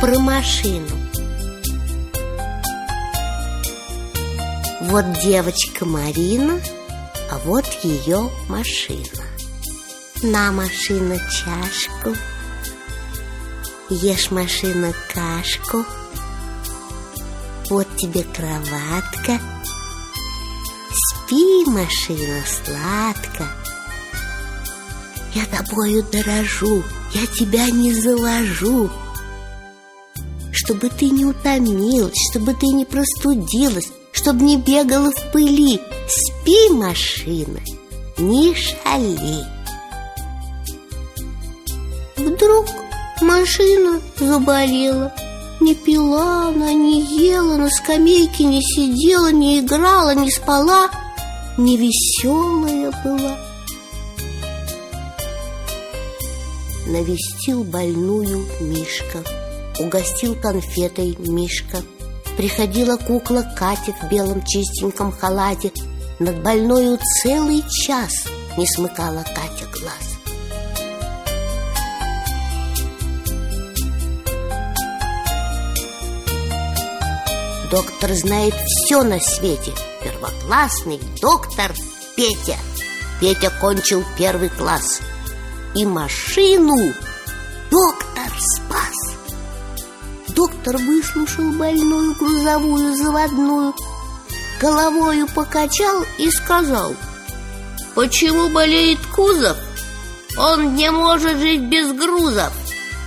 про машину. Вот девочка Марина, а вот ее машина. На машина чашку Ешь машина кашку. Вот тебе кроватка Спи, машина, сладко Я тобою дорожу, я тебя не завожу Чтобы ты не утомилась, чтобы ты не простудилась Чтобы не бегала в пыли. Спи, машина, не шали Вдруг машина заболела. Не пила она, не ела, на скамейке не сидела, не играла, не спала, не веселая была. Навестил больную Мишка, угостил конфетой Мишка. Приходила кукла Катя в белом чистеньком халате, над больною целый час не смыкала Катя глаз. Доктор знает все на свете. Первоклассный доктор Петя. Петя кончил первый класс. И машину доктор спас Доктор выслушал больную грузовую заводную Головою покачал и сказал Почему болеет кузов? Он не может жить без грузов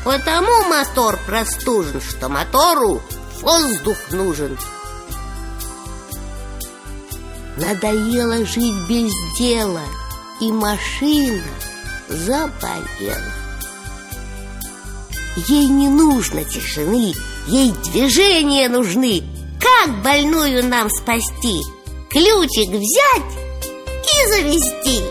Потому мотор простужен, что мотору воздух нужен Надоело жить без дела И машина заболела Ей не нужно тишины Ей движения нужны Как больную нам спасти? Ключик взять и завести